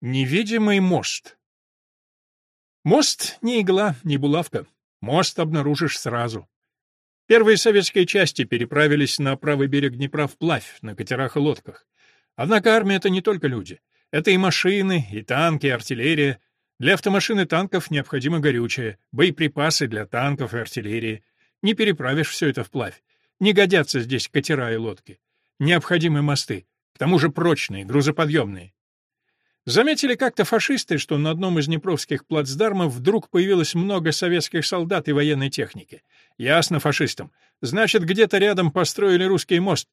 Невидимый мост. Мост не игла, не булавка. Мост обнаружишь сразу. Первые советские части переправились на правый берег Днепра вплавь, на катерах и лодках. Однако армия — это не только люди. Это и машины, и танки, и артиллерия. Для автомашин и танков необходимо горючее, боеприпасы для танков и артиллерии. Не переправишь все это вплавь. Не годятся здесь катера и лодки. Необходимы мосты, к тому же прочные, грузоподъемные. Заметили как-то фашисты, что на одном из днепровских плацдармов вдруг появилось много советских солдат и военной техники. Ясно фашистам. Значит, где-то рядом построили русский мост.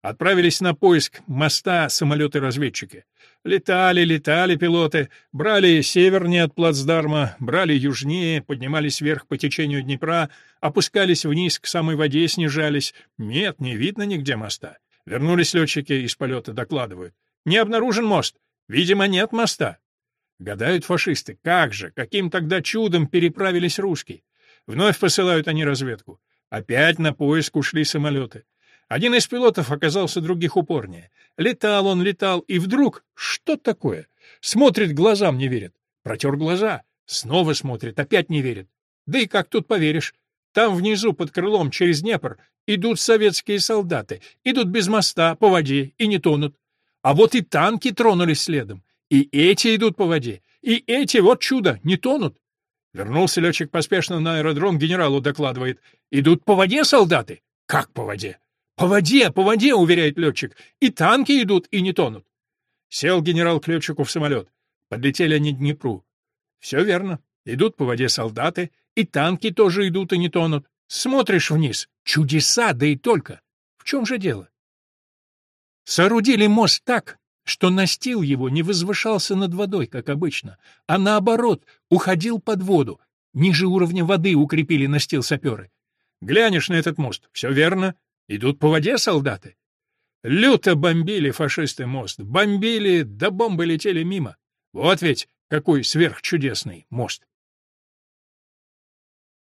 Отправились на поиск моста самолеты-разведчики. Летали, летали пилоты, брали севернее от плацдарма, брали южнее, поднимались вверх по течению Днепра, опускались вниз к самой воде, снижались. Нет, не видно нигде моста. Вернулись летчики из полета, докладывают. Не обнаружен мост. Видимо, нет моста. Гадают фашисты, как же, каким тогда чудом переправились русские? Вновь посылают они разведку. Опять на поиск ушли самолеты. Один из пилотов оказался других упорнее. Летал он, летал, и вдруг... Что такое? Смотрит, глазам не верит. Протер глаза. Снова смотрит, опять не верит. Да и как тут поверишь? Там внизу, под крылом, через Днепр, идут советские солдаты. Идут без моста, по воде, и не тонут. А вот и танки тронулись следом. И эти идут по воде. И эти, вот чудо, не тонут. Вернулся летчик поспешно на аэродром, генералу докладывает. Идут по воде солдаты? Как по воде? По воде, по воде, уверяет летчик. И танки идут, и не тонут. Сел генерал к летчику в самолет. Подлетели они к Днепру. Все верно. Идут по воде солдаты, и танки тоже идут и не тонут. Смотришь вниз. Чудеса, да и только. В чем же дело? Соорудили мост так, что настил его не возвышался над водой, как обычно, а наоборот, уходил под воду. Ниже уровня воды укрепили настил саперы. Глянешь на этот мост, все верно, идут по воде солдаты. Люто бомбили фашисты мост, бомбили, да бомбы летели мимо. Вот ведь какой сверхчудесный мост.